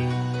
you